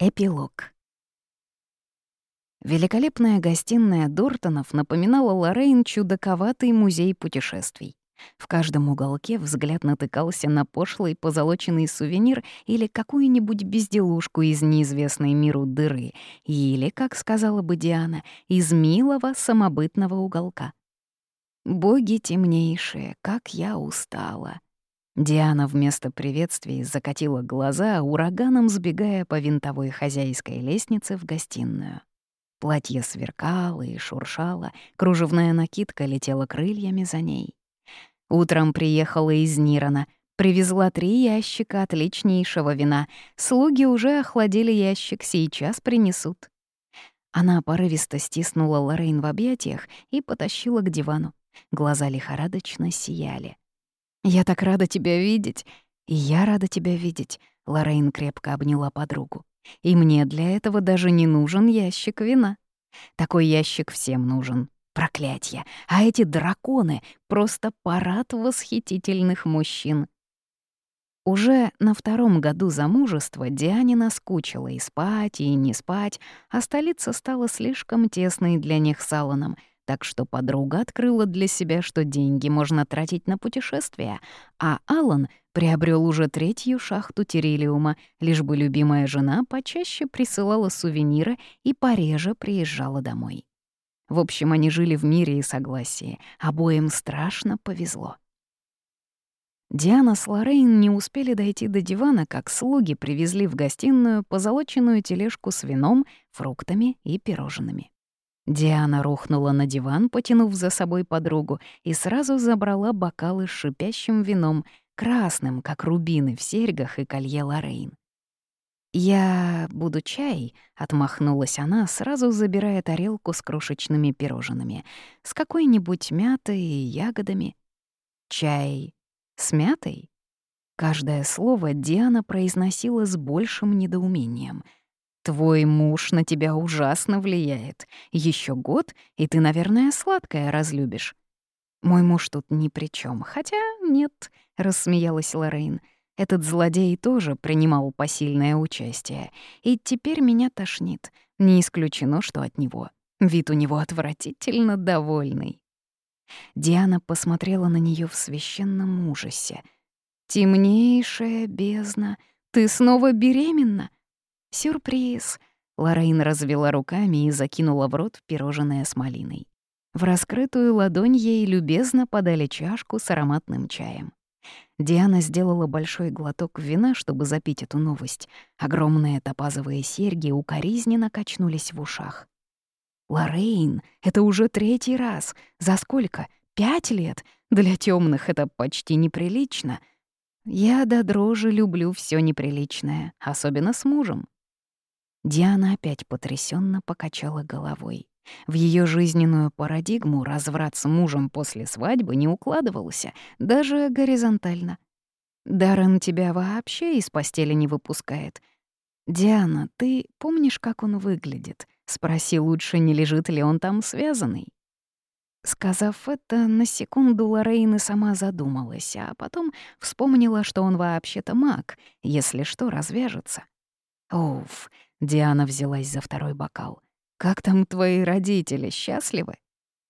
Эпилог. Великолепная гостиная Дортонов напоминала Лоррейн чудаковатый музей путешествий. В каждом уголке взгляд натыкался на пошлый позолоченный сувенир или какую-нибудь безделушку из неизвестной миру дыры, или, как сказала бы Диана, из милого самобытного уголка. «Боги темнейшие, как я устала!» Диана вместо приветствий закатила глаза, ураганом сбегая по винтовой хозяйской лестнице в гостиную. Платье сверкало и шуршало, кружевная накидка летела крыльями за ней. Утром приехала из Нирана, привезла три ящика отличнейшего вина. Слуги уже охладили ящик, сейчас принесут. Она порывисто стиснула Лорейн в объятиях и потащила к дивану. Глаза лихорадочно сияли. «Я так рада тебя видеть!» «И я рада тебя видеть», — Лоррейн крепко обняла подругу. «И мне для этого даже не нужен ящик вина. Такой ящик всем нужен. Проклятье! А эти драконы — просто парад восхитительных мужчин». Уже на втором году замужества Диане наскучило и спать, и не спать, а столица стала слишком тесной для них с Алланом — так что подруга открыла для себя, что деньги можно тратить на путешествия, а Алан приобрел уже третью шахту терилиума, лишь бы любимая жена почаще присылала сувениры и пореже приезжала домой. В общем, они жили в мире и согласии, обоим страшно повезло. Диана с Лоррейн не успели дойти до дивана, как слуги привезли в гостиную позолоченную тележку с вином, фруктами и пирожными. Диана рухнула на диван, потянув за собой подругу, и сразу забрала бокалы с шипящим вином, красным, как рубины в серьгах и колье Лорейн. «Я буду чай», — отмахнулась она, сразу забирая тарелку с крошечными пирожными, с какой-нибудь мятой и ягодами. «Чай с мятой?» Каждое слово Диана произносила с большим недоумением — Твой муж на тебя ужасно влияет. Еще год, и ты, наверное, сладкое разлюбишь. Мой муж тут ни при чем. Хотя нет, рассмеялась Лорейн. Этот злодей тоже принимал посильное участие. И теперь меня тошнит. Не исключено, что от него. Вид у него отвратительно довольный. Диана посмотрела на нее в священном ужасе. «Темнейшая бездна, ты снова беременна?» «Сюрприз!» Лорейн развела руками и закинула в рот пирожное с малиной. В раскрытую ладонь ей любезно подали чашку с ароматным чаем. Диана сделала большой глоток вина, чтобы запить эту новость. Огромные топазовые серьги укоризненно качнулись в ушах. «Лоррейн, это уже третий раз. За сколько? Пять лет? Для темных это почти неприлично. Я до дрожи люблю все неприличное, особенно с мужем. Диана опять потрясенно покачала головой. В ее жизненную парадигму разврат с мужем после свадьбы не укладывался, даже горизонтально. Даррен тебя вообще из постели не выпускает. «Диана, ты помнишь, как он выглядит?» Спроси лучше, не лежит ли он там связанный. Сказав это, на секунду Лоррейн и сама задумалась, а потом вспомнила, что он вообще-то маг, если что, развяжется. Уф, Диана взялась за второй бокал. «Как там твои родители, счастливы?»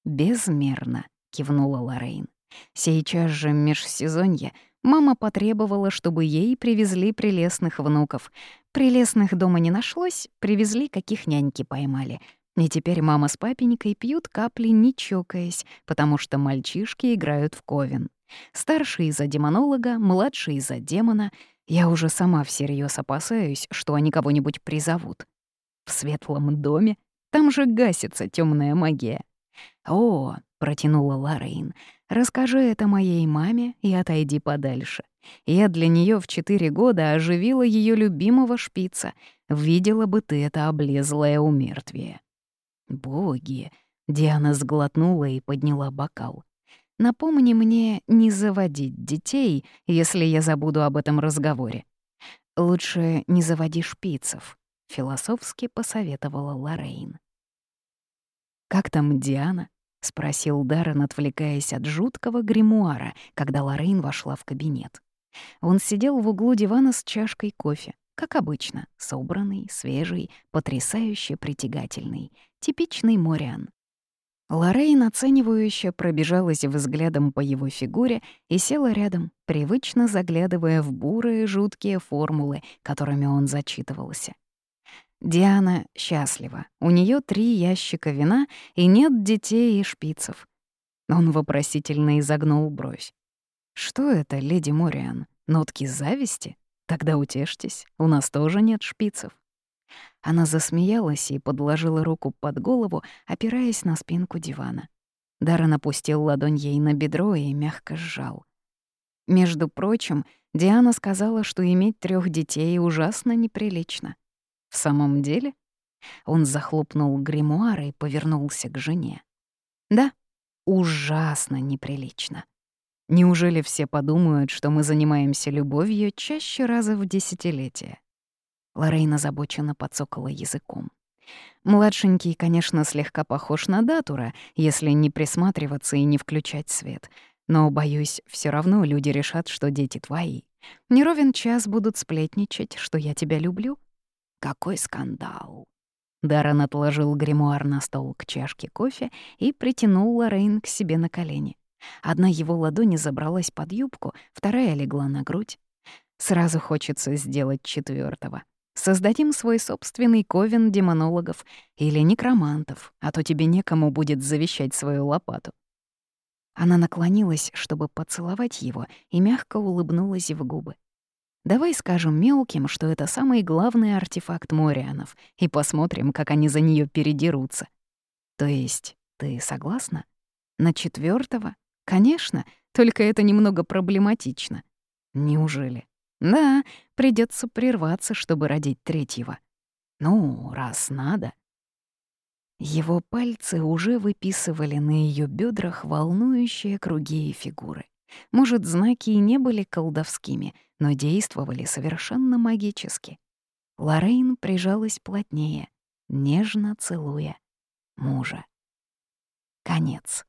«Безмерно», — кивнула Лорейн. «Сейчас же межсезонье мама потребовала, чтобы ей привезли прелестных внуков. Прелестных дома не нашлось, привезли, каких няньки поймали. И теперь мама с папенькой пьют капли, не чокаясь, потому что мальчишки играют в ковен. Старший из-за демонолога, младший из-за демона — я уже сама всерьез опасаюсь, что они кого-нибудь призовут. В светлом доме? Там же гасится темная магия. «О», — протянула Лорейн, — «расскажи это моей маме и отойди подальше. Я для нее в четыре года оживила ее любимого шпица. Видела бы ты это облезлое умертвие». «Боги!» — Диана сглотнула и подняла бокал. Напомни мне не заводить детей, если я забуду об этом разговоре. Лучше не заводи шпицев, философски посоветовала Лорейн. Как там Диана? спросил Даррен, отвлекаясь от жуткого гримуара, когда Лорейн вошла в кабинет. Он сидел в углу дивана с чашкой кофе. Как обычно, собранный, свежий, потрясающе притягательный. Типичный Мориан. Лоррейн оценивающе пробежалась взглядом по его фигуре и села рядом, привычно заглядывая в бурые жуткие формулы, которыми он зачитывался. Диана счастлива. У нее три ящика вина и нет детей и шпицев. Он вопросительно изогнул бровь. «Что это, леди Мориан? Нотки зависти? Тогда утешьтесь, у нас тоже нет шпицев». Она засмеялась и подложила руку под голову, опираясь на спинку дивана. Даррен опустил ладонь ей на бедро и мягко сжал. Между прочим, Диана сказала, что иметь трех детей ужасно неприлично. В самом деле? Он захлопнул гримуар и повернулся к жене. Да, ужасно неприлично. Неужели все подумают, что мы занимаемся любовью чаще раза в десятилетие? Лорейна озабоченно подсокала языком. Младшенький, конечно, слегка похож на Датура, если не присматриваться и не включать свет. Но, боюсь, все равно люди решат, что дети твои. Не ровен час будут сплетничать, что я тебя люблю. Какой скандал! Даррен отложил гримуар на стол к чашке кофе и притянул Лорейн к себе на колени. Одна его ладонь забралась под юбку, вторая легла на грудь. Сразу хочется сделать четвертого. Создадим свой собственный ковен демонологов или некромантов, а то тебе некому будет завещать свою лопату. Она наклонилась, чтобы поцеловать его, и мягко улыбнулась в губы. Давай скажем мелким, что это самый главный артефакт Морианов, и посмотрим, как они за нее передерутся. То есть, ты согласна? На четвертого? Конечно, только это немного проблематично. Неужели? Да, придется прерваться, чтобы родить третьего. Ну, раз надо. Его пальцы уже выписывали на ее бедрах волнующие круги и фигуры. Может, знаки и не были колдовскими, но действовали совершенно магически. Лорейн прижалась плотнее, нежно целуя мужа. Конец.